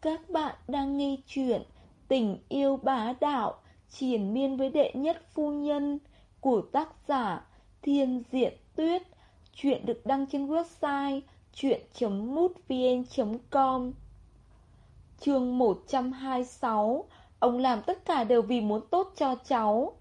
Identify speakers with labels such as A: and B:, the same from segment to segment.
A: Các bạn đang nghe chuyện Tình yêu bá đạo, triển miên với đệ nhất phu nhân Của tác giả Thiên Diện Tuyết. Chuyện được đăng trên website chuyện.mútvn.com Chương 126 Ông làm tất cả đều vì muốn tốt cho cháu.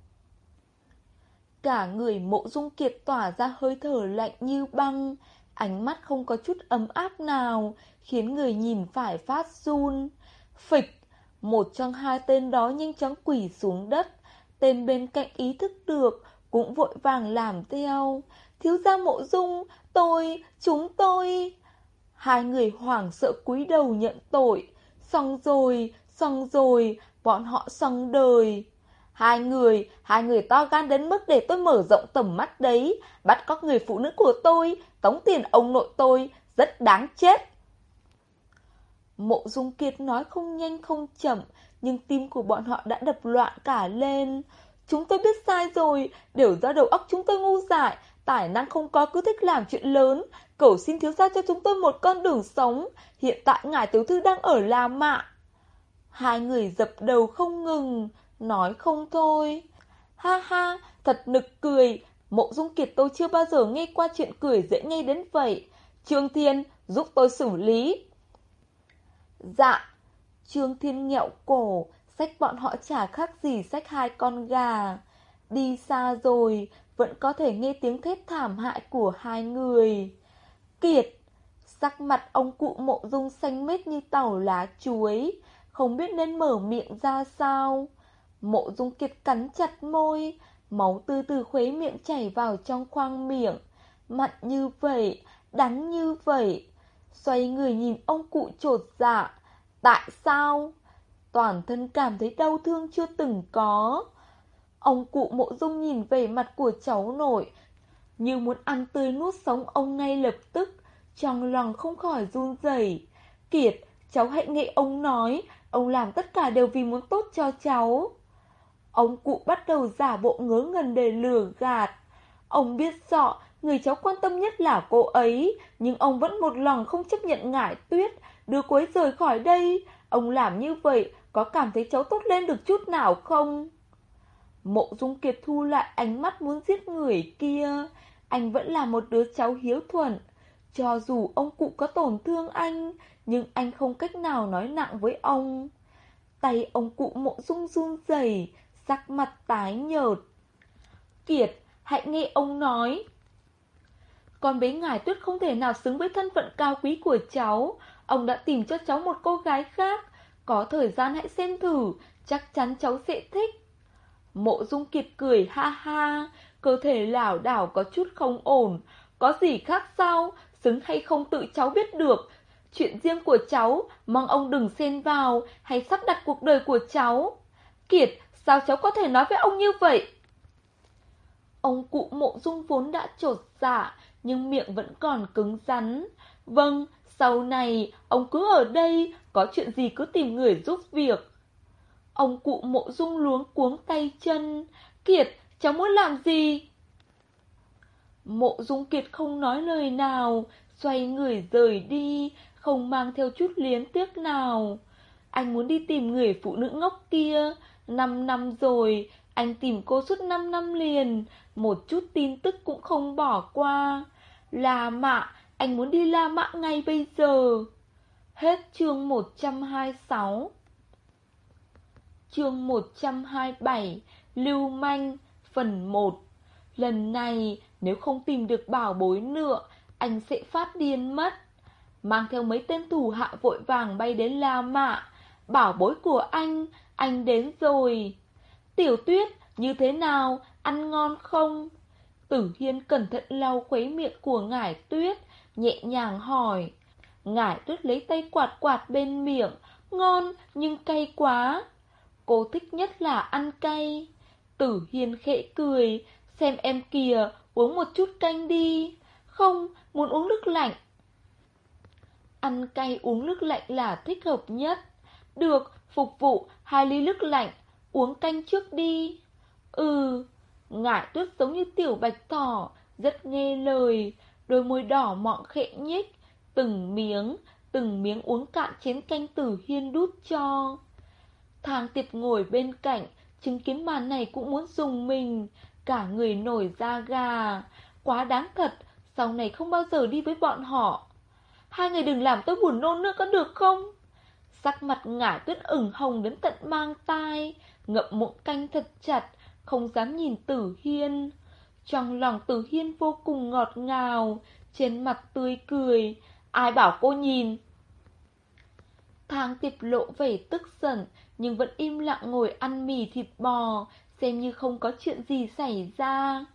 A: Cả người mộ dung kiệt tỏa ra hơi thở lạnh như băng, Ánh mắt không có chút ấm áp nào Khiến người nhìn phải phát run. Phịch Một trong hai tên đó nhanh chóng quỳ xuống đất. Tên bên cạnh ý thức được Cũng vội vàng làm theo. Thiếu gia mộ dung Tôi, chúng tôi. Hai người hoảng sợ cúi đầu nhận tội. Xong rồi, xong rồi Bọn họ xong đời. Hai người, hai người to gan đến mức để tôi mở rộng tầm mắt đấy, bắt cóc người phụ nữ của tôi, tống tiền ông nội tôi, rất đáng chết. Mộ Dung Kiệt nói không nhanh không chậm, nhưng tim của bọn họ đã đập loạn cả lên. Chúng tôi biết sai rồi, đều do đầu óc chúng tôi ngu dại, tài năng không có cứ thích làm chuyện lớn. Cầu xin thiếu gia cho chúng tôi một con đường sống, hiện tại ngài tiểu thư đang ở La Mạ. Hai người dập đầu không ngừng, nói không thôi. Ha ha, thật nực cười, mộ dung kiệt tôi chưa bao giờ nghe qua chuyện cười dễ nghe đến vậy. Trương Thiên, giúp tôi xử lý. Dạ, Trương Thiên nghẹo cổ, sách bọn họ chả khác gì sách hai con gà. Đi xa rồi, vẫn có thể nghe tiếng thét thảm hại của hai người. Kiệt, sắc mặt ông cụ mộ dung xanh mết như tàu lá chuối, không biết nên mở miệng ra sao. Mộ dung kiệt cắn chặt môi, máu từ từ khuấy miệng chảy vào trong khoang miệng. Mặn như vậy, đắng như vậy. Xoay người nhìn ông cụ trột dạ. Tại sao? Toàn thân cảm thấy đau thương chưa từng có. Ông cụ mộ dung nhìn về mặt của cháu nội, như muốn ăn tươi nuốt sống ông ngay lập tức, trong lòng không khỏi run rẩy. Kiệt, cháu hãy nghe ông nói, ông làm tất cả đều vì muốn tốt cho cháu. Ông cụ bắt đầu giả bộ ngớ ngẩn để lừa gạt. Ông biết rõ, người cháu quan tâm nhất là cô ấy, nhưng ông vẫn một lòng không chấp nhận ngải tuyết, đưa cô ấy rời khỏi đây. Ông làm như vậy, có cảm thấy cháu tốt lên được chút nào không? Mộ Dung Kiệt thu lại ánh mắt muốn giết người kia. Anh vẫn là một đứa cháu hiếu thuận. Cho dù ông cụ có tổn thương anh, nhưng anh không cách nào nói nặng với ông. Tay ông cụ mộ dung run rẩy, sắc mặt tái nhợt. Kiệt, hãy nghe ông nói. Con bé ngài tuyết không thể nào xứng với thân phận cao quý của cháu. Ông đã tìm cho cháu một cô gái khác. Có thời gian hãy xem thử, chắc chắn cháu sẽ thích. Mộ dung kiệt cười ha ha, cơ thể lảo đảo có chút không ổn. Có gì khác sao, xứng hay không tự cháu biết được. Chuyện riêng của cháu, mong ông đừng xen vào, hay sắp đặt cuộc đời của cháu. Kiệt, Sao cháu có thể nói với ông như vậy? Ông cụ mộ dung vốn đã trột dạ, nhưng miệng vẫn còn cứng rắn. Vâng, sau này, ông cứ ở đây, có chuyện gì cứ tìm người giúp việc. Ông cụ mộ dung luống cuống tay chân. Kiệt, cháu muốn làm gì? Mộ dung kiệt không nói lời nào, xoay người rời đi, không mang theo chút liến tiếc nào. Anh muốn đi tìm người phụ nữ ngốc kia, Năm năm rồi, anh tìm cô suốt năm năm liền, một chút tin tức cũng không bỏ qua. La mạ, anh muốn đi La mạ ngay bây giờ. Hết chương 126 Chương 127 Lưu manh Phần 1 Lần này nếu không tìm được bảo bối nữa Anh sẽ phát điên mất Mang theo mấy tên thủ hạ vội vàng bay đến La Mạ Bảo bối của anh anh đến rồi. Tiểu tuyết, như thế nào, ăn ngon không? Tử Hiên cẩn thận lau khuấy miệng của ngải tuyết, nhẹ nhàng hỏi. Ngải tuyết lấy tay quạt quạt bên miệng, ngon nhưng cay quá. Cô thích nhất là ăn cay. Tử Hiên khẽ cười, xem em kìa, uống một chút canh đi. Không, muốn uống nước lạnh. Ăn cay uống nước lạnh là thích hợp nhất. Được, phục vụ hai ly nước lạnh, uống canh trước đi. Ừ, ngải tuyết giống như tiểu bạch thỏ, rất nghe lời, đôi môi đỏ mọng khẽ nhích, từng miếng, từng miếng uống cạn chén canh tử hiên đút cho. Thang tiệp ngồi bên cạnh, chứng kiến màn này cũng muốn dùng mình, cả người nổi da gà. Quá đáng thật, sau này không bao giờ đi với bọn họ. Hai người đừng làm tôi buồn nôn nữa có được không? Sắc mặt ngải tuyết ửng hồng đến tận mang tai, ngậm muỗng canh thật chặt, không dám nhìn tử hiên. Trong lòng tử hiên vô cùng ngọt ngào, trên mặt tươi cười, ai bảo cô nhìn. Thang tiệp lộ vẻ tức giận, nhưng vẫn im lặng ngồi ăn mì thịt bò, xem như không có chuyện gì xảy ra.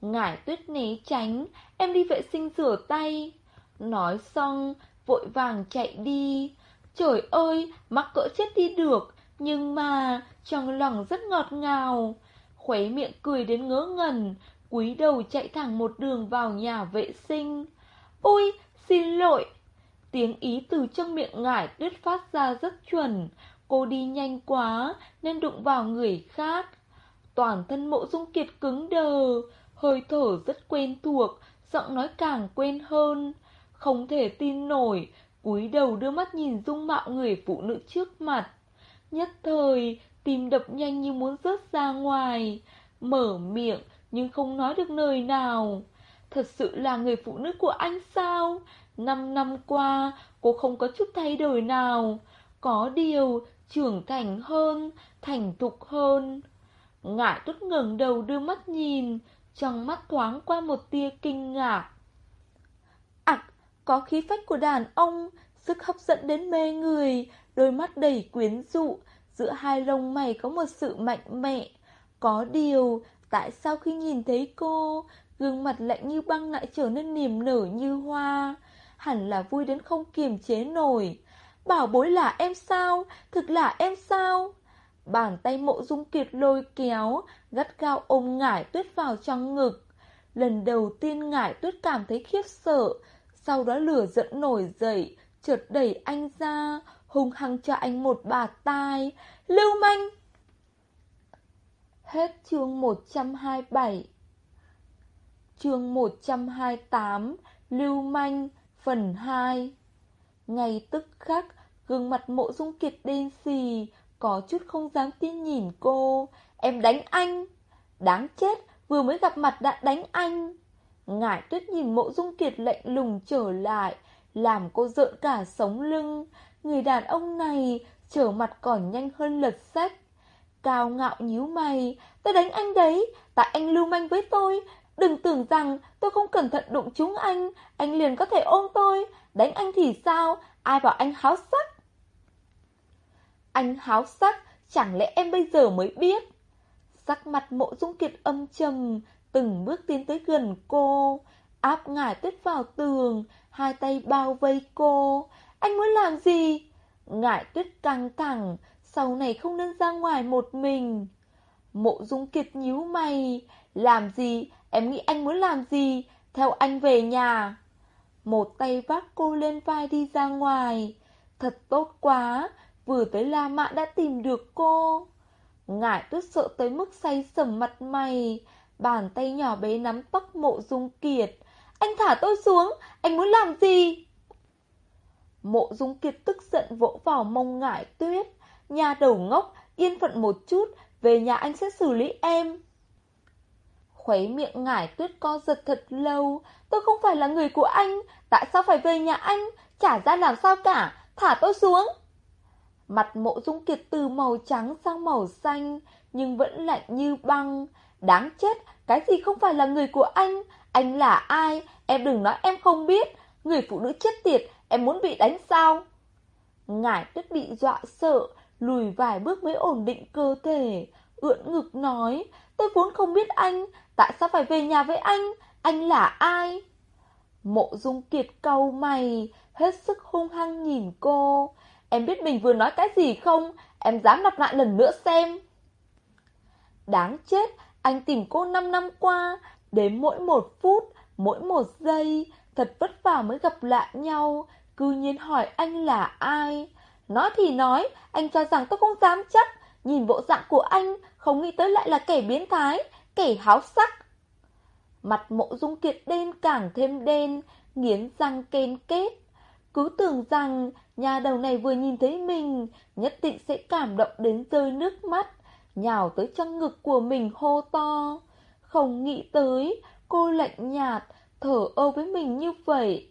A: Ngải tuyết né tránh, em đi vệ sinh rửa tay. Nói xong, vội vàng chạy đi. Trời ơi, mắc cỡ chết đi được, nhưng mà trong lòng rất ngọt ngào. Khuấy miệng cười đến ngớ ngẩn, cúi đầu chạy thẳng một đường vào nhà vệ sinh. Ôi, xin lỗi. Tiếng ý từ trong miệng ngải tuyết phát ra rất chuẩn. Cô đi nhanh quá nên đụng vào người khác. Toàn thân mộ dung kiệt cứng đờ, hơi thở rất quen thuộc, giọng nói càng quen hơn. Không thể tin nổi, cúi đầu đưa mắt nhìn dung mạo người phụ nữ trước mặt. Nhất thời, tim đập nhanh như muốn rớt ra ngoài, mở miệng nhưng không nói được lời nào. Thật sự là người phụ nữ của anh sao? Năm năm qua, cô không có chút thay đổi nào. Có điều, trưởng thành hơn, thành thục hơn. Ngải tốt ngẩng đầu đưa mắt nhìn, trong mắt thoáng qua một tia kinh ngạc. Ảc, có khí phách của đàn ông, sức hấp dẫn đến mê người, đôi mắt đầy quyến rũ, giữa hai lông mày có một sự mạnh mẽ. Có điều, tại sao khi nhìn thấy cô, gương mặt lạnh như băng lại trở nên niềm nở như hoa? Hẳn là vui đến không kiềm chế nổi. Bảo bối là em sao? Thực là em sao? Bàn tay mộ dung kiệt lôi kéo, gắt gao ôm ngải tuyết vào trong ngực. Lần đầu tiên ngải tuyết cảm thấy khiếp sợ, sau đó lửa giận nổi dậy, chợt đẩy anh ra, hung hăng cho anh một bà tai. Lưu manh! Hết chương 127 Chương 128 Lưu manh Phần 2 ngày tức khắc, Gương mặt mộ dung kiệt đen xì, Có chút không dám tin nhìn cô. Em đánh anh. Đáng chết, Vừa mới gặp mặt đã đánh anh. Ngải tuyết nhìn mộ dung kiệt lạnh lùng trở lại, Làm cô rợn cả sống lưng. Người đàn ông này Trở mặt còn nhanh hơn lật sách. Cao ngạo nhíu mày Tôi đánh anh đấy, Tại anh lưu manh với tôi. Đừng tưởng rằng tôi không cẩn thận đụng chúng anh Anh liền có thể ôm tôi. Đánh anh thì sao? Ai bảo anh háo sắc? Anh háo sắc, Chẳng lẽ em bây giờ mới biết? Sắc mặt mộ dung kiệt âm trầm, Từng bước tiến tới gần cô. Áp ngải tuyết vào tường, Hai tay bao vây cô. Anh muốn làm gì? Ngại tuyết căng thẳng, Sau này không nên ra ngoài một mình. Mộ dung kiệt nhíu mày, Làm gì? Em nghĩ anh muốn làm gì? Theo anh về nhà. Một tay vác cô lên vai đi ra ngoài. Thật tốt quá, Vừa tới La Mã đã tìm được cô. Ngải tuyết sợ tới mức say sầm mặt mày. Bàn tay nhỏ bé nắm tóc mộ dung kiệt. Anh thả tôi xuống, Anh muốn làm gì? Mộ dung kiệt tức giận vỗ vào mông ngải tuyết. Nhà đầu ngốc, Yên phận một chút, Về nhà anh sẽ xử lý em. Khuấy miệng ngải tuyết co giật thật lâu. Tôi không phải là người của anh, Tại sao phải về nhà anh? Trả ra làm sao cả, Thả tôi xuống. Mặt mộ dung kiệt từ màu trắng sang màu xanh, Nhưng vẫn lạnh như băng. Đáng chết, Cái gì không phải là người của anh? Anh là ai? Em đừng nói em không biết. Người phụ nữ chết tiệt Em muốn bị đánh sao? Ngải tuyết bị dọa sợ, Lùi vài bước mới ổn định cơ thể. Ưỡn ngực nói, Tôi vốn không biết anh, Tại sao phải về nhà với anh? Anh là ai? Mộ dung kiệt cau mày, Hết sức hung hăng nhìn cô. Em biết mình vừa nói cái gì không? Em dám lặp lại lần nữa xem. Đáng chết, Anh tìm cô 5 năm qua, Đến mỗi một phút, Mỗi một giây Thật vất vả mới gặp lại nhau. Cư nhiên hỏi anh là ai? Nói thì nói Anh cho rằng tôi không dám chắc. Nhìn bộ dạng của anh Không nghĩ tới lại là kẻ biến thái Kẻ háo sắc. Mặt mộ dung kiệt đen càng thêm đen Nghiến răng ken kết cứ tưởng rằng nhà đầu này vừa nhìn thấy mình, nhất định sẽ cảm động đến rơi nước mắt, nhào tới trong ngực của mình hô to. Không nghĩ tới, cô lạnh nhạt, thở ơ với mình như vậy.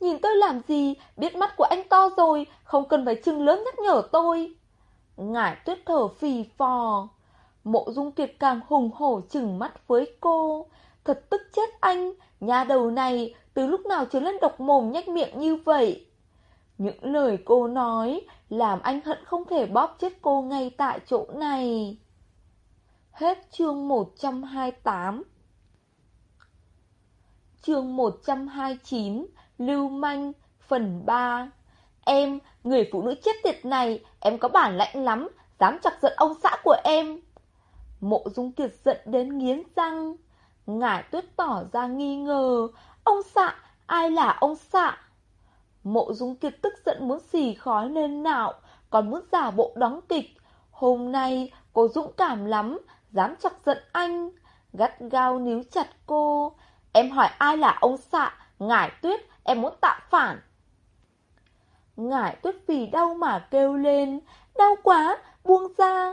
A: Nhìn tôi làm gì, biết mắt của anh to rồi, không cần phải chừng lớn nhắc nhở tôi. Ngải tuyết thở phì phò. Mộ dung kiệt càng hùng hổ chừng mắt với cô. Thật tức chết anh, nhà đầu này từ lúc nào trở lên độc mồm nhách miệng như vậy. Những lời cô nói làm anh hận không thể bóp chết cô ngay tại chỗ này. Hết chương 128 Chương 129 Lưu manh Phần 3 Em, người phụ nữ chết tiệt này, em có bản lãnh lắm, dám chọc giận ông xã của em. Mộ Dung Kiệt giận đến nghiến răng. Ngải tuyết tỏ ra nghi ngờ. Ông xạ, ai là ông xạ? Mộ Dung Kiệt tức giận muốn xì khói lên nạo, còn muốn giả bộ đóng kịch. Hôm nay cô dũng cảm lắm, dám chọc giận anh. Gắt gao níu chặt cô. Em hỏi ai là ông xạ? Ngải tuyết, em muốn tạo phản. Ngải tuyết vì đau mà kêu lên. Đau quá, buông ra.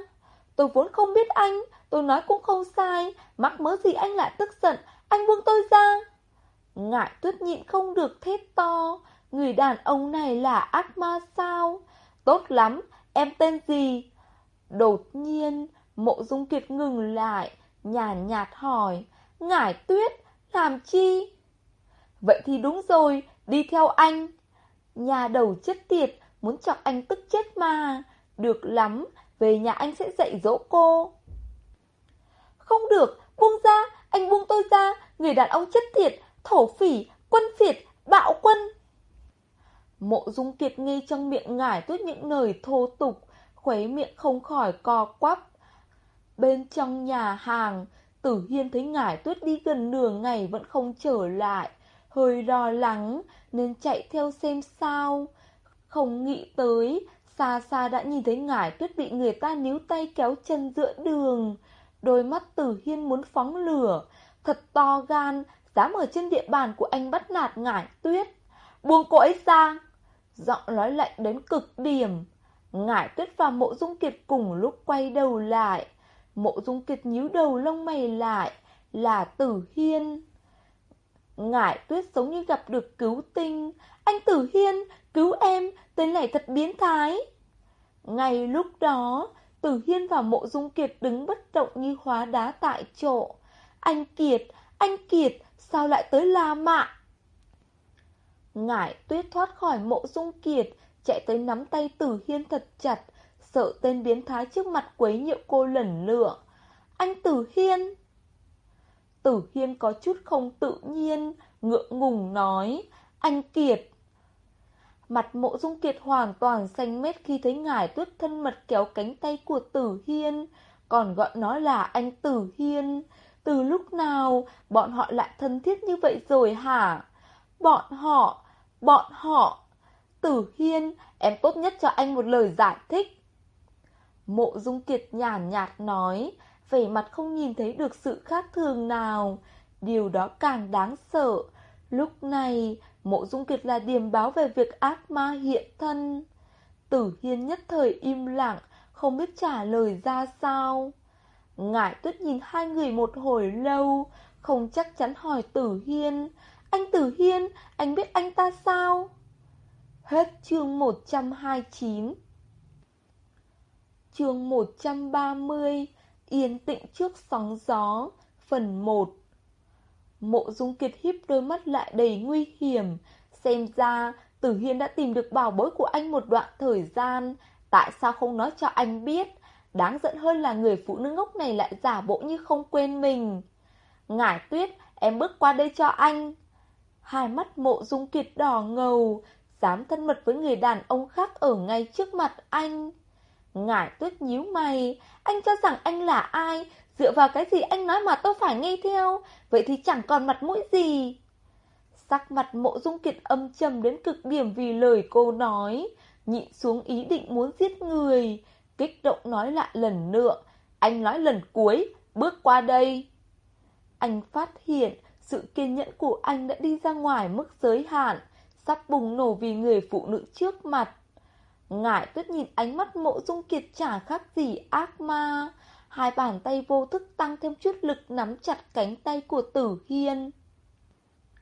A: Tôi vốn không biết anh, tôi nói cũng không sai. Mắc mớ gì anh lại tức giận, anh buông tôi ra. Ngải tuyết nhịn không được thét to. Người đàn ông này là ác ma sao? Tốt lắm, em tên gì? Đột nhiên, mộ dung kiệt ngừng lại, nhàn nhạt hỏi. Ngải tuyết, làm chi? Vậy thì đúng rồi, đi theo anh. Nhà đầu chết tiệt, muốn chọc anh tức chết mà. Được lắm, về nhà anh sẽ dạy dỗ cô. Không được, buông ra, anh buông tôi ra, người đàn ông chết tiệt, thổ phỉ, quân phiệt, bạo quân. Mộ dung kiệt nghe trong miệng ngải tuyết những lời thô tục, khuấy miệng không khỏi co quắp. Bên trong nhà hàng, Tử Hiên thấy ngải tuyết đi gần nửa ngày vẫn không trở lại, hơi lo lắng nên chạy theo xem sao. Không nghĩ tới, xa xa đã nhìn thấy ngải tuyết bị người ta níu tay kéo chân giữa đường. Đôi mắt Tử Hiên muốn phóng lửa, thật to gan, dám ở trên địa bàn của anh bắt nạt ngải tuyết. Buông cô ấy ra! Giọng nói lạnh đến cực điểm. Ngải tuyết và mộ dung kiệt cùng lúc quay đầu lại. Mộ dung kiệt nhíu đầu lông mày lại, là tử hiên. Ngải tuyết giống như gặp được cứu tinh. Anh tử hiên, cứu em, tên này thật biến thái. Ngay lúc đó, tử hiên và mộ dung kiệt đứng bất động như hóa đá tại chỗ. Anh Kiệt, anh Kiệt, sao lại tới La Mạ? Ngải tuyết thoát khỏi mộ dung kiệt, chạy tới nắm tay tử hiên thật chặt, sợ tên biến thái trước mặt quấy nhiễu cô lần nữa. Anh tử hiên! Tử hiên có chút không tự nhiên, ngượng ngùng nói, anh kiệt. Mặt mộ dung kiệt hoàn toàn xanh mét khi thấy ngải tuyết thân mật kéo cánh tay của tử hiên, còn gọi nó là anh tử hiên. Từ lúc nào bọn họ lại thân thiết như vậy rồi hả? Bọn họ, bọn họ. Tử Hiên, em tốt nhất cho anh một lời giải thích. Mộ Dung Kiệt nhàn nhạt nói, vẻ mặt không nhìn thấy được sự khác thường nào. Điều đó càng đáng sợ. Lúc này, Mộ Dung Kiệt là điềm báo về việc ác ma hiện thân. Tử Hiên nhất thời im lặng, không biết trả lời ra sao. Ngải tuyết nhìn hai người một hồi lâu, không chắc chắn hỏi Tử Hiên. Anh Tử Hiên, anh biết anh ta sao? Hết chương 129 Chương 130 Yên tĩnh trước sóng gió, Phần 1 Mộ dung kiệt híp đôi mắt lại đầy nguy hiểm, Xem ra Tử Hiên đã tìm được bảo bối của anh một đoạn thời gian. Tại sao không nói cho anh biết? Đáng giận hơn là người phụ nữ ngốc này lại giả bộ như không quên mình. Ngải tuyết, Em bước qua đây cho anh. Hai mắt mộ dung kiệt đỏ ngầu, Dám thân mật với người đàn ông khác ở ngay trước mặt anh. Ngải tuyết nhíu mày. Anh cho rằng anh là ai? Dựa vào cái gì anh nói mà tôi phải nghe theo? Vậy thì chẳng còn mặt mũi gì. Sắc mặt mộ dung kiệt âm trầm đến cực điểm vì lời cô nói. Nhịn xuống ý định muốn giết người. Kích động nói lại lần nữa. Anh nói lần cuối, Bước qua đây. Anh phát hiện sự kiên nhẫn của anh đã đi ra ngoài mức giới hạn. Sắp bùng nổ vì người phụ nữ trước mặt. Ngải tuyết nhìn ánh mắt mộ dung kiệt chả khác gì ác ma. Hai bàn tay vô thức tăng thêm chút lực nắm chặt cánh tay của tử hiên.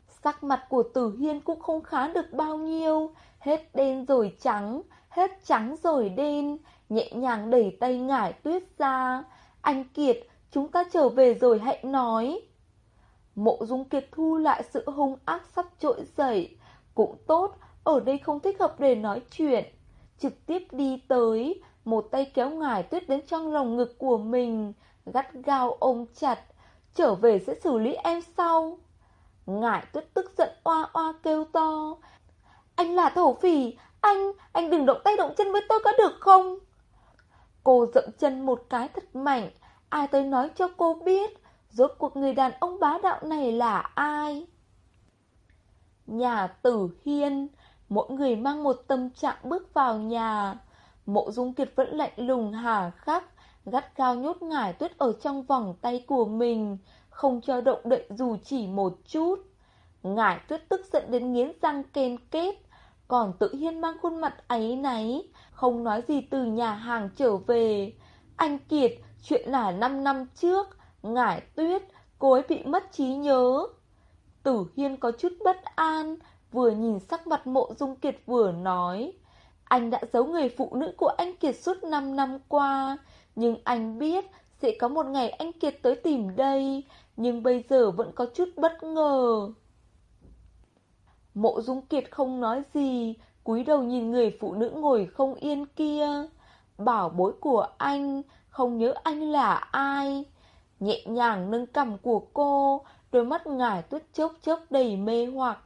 A: Sắc mặt của tử hiên cũng không khá được bao nhiêu, hết đen rồi trắng, hết trắng rồi đen, nhẹ nhàng đẩy tay ngải tuyết ra. Anh Kiệt, chúng ta trở về rồi hãy nói. Mộ dung kiệt thu lại sự hung ác sắp trỗi dậy. Cũng tốt, ở đây không thích hợp để nói chuyện. Trực tiếp đi tới, một tay kéo ngải tuyết đến trong lòng ngực của mình, gắt gao ôm chặt. Trở về sẽ xử lý em sau. Ngải tuyết tức giận oa oa kêu to. Anh là thổ phỉ, anh, anh đừng động tay động chân với tôi có được không? Cô dậm chân một cái thật mạnh, ai tới nói cho cô biết, rốt cuộc người đàn ông bá đạo này là ai? Nhà tử hiên, mỗi người mang một tâm trạng bước vào nhà. Mộ dung kiệt vẫn lạnh lùng hà khắc, gắt gao nhốt ngải tuyết ở trong vòng tay của mình, không cho động đậy dù chỉ một chút. Ngải tuyết tức giận đến nghiến răng ken kết, còn tự hiên mang khuôn mặt ấy náy, không nói gì từ nhà hàng trở về. Anh Kiệt, chuyện là 5 năm trước, ngải tuyết, cô ấy bị mất trí nhớ. Tử Hiên có chút bất an, vừa nhìn sắc mặt mộ dung kiệt vừa nói. Anh đã giấu người phụ nữ của anh Kiệt suốt 5 năm qua, nhưng anh biết sẽ có một ngày anh Kiệt tới tìm đây, nhưng bây giờ vẫn có chút bất ngờ. Mộ Dung Kiệt không nói gì, cúi đầu nhìn người phụ nữ ngồi không yên kia. Bảo bối của anh, không nhớ anh là ai. Nhẹ nhàng nâng cằm của cô, đôi mắt ngải tuyết chốc chốc đầy mê hoặc.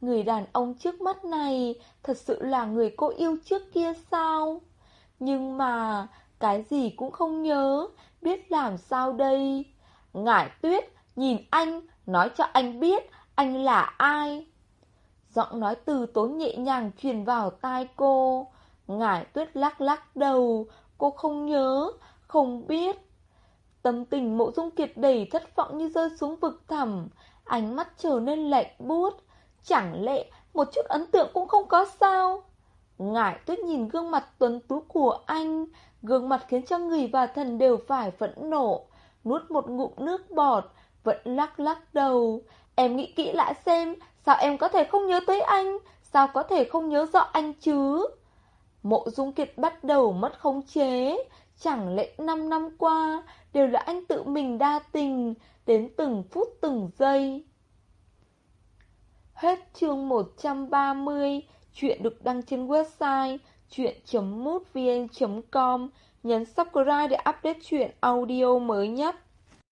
A: Người đàn ông trước mắt này thật sự là người cô yêu trước kia sao? Nhưng mà, cái gì cũng không nhớ, biết làm sao đây? Ngải tuyết, nhìn anh, nói cho anh biết anh là ai. Giọng nói từ tốn nhẹ nhàng truyền vào tai cô. Ngải tuyết lắc lắc đầu, cô không nhớ, không biết. Tâm tình mộ dung kiệt đầy thất vọng như rơi xuống vực thẳm, ánh mắt trở nên lạnh buốt. Chẳng lẽ một chút ấn tượng cũng không có sao? Ngải tuyết nhìn gương mặt tuấn tú của anh, gương mặt khiến cho người và thần đều phải phẫn nộ. Nuốt một ngụm nước bọt, vẫn lắc lắc đầu. Em nghĩ kỹ lại xem, sao em có thể không nhớ tới anh? Sao có thể không nhớ rõ anh chứ? Mộ Dung Kiệt bắt đầu mất khống chế. Chẳng lẽ 5 năm qua đều là anh tự mình đa tình, đến từng phút từng giây. Hết chương 130, chuyện được đăng trên website chuyện.mútvn.com. Nhấn subscribe để update chuyện audio mới nhất.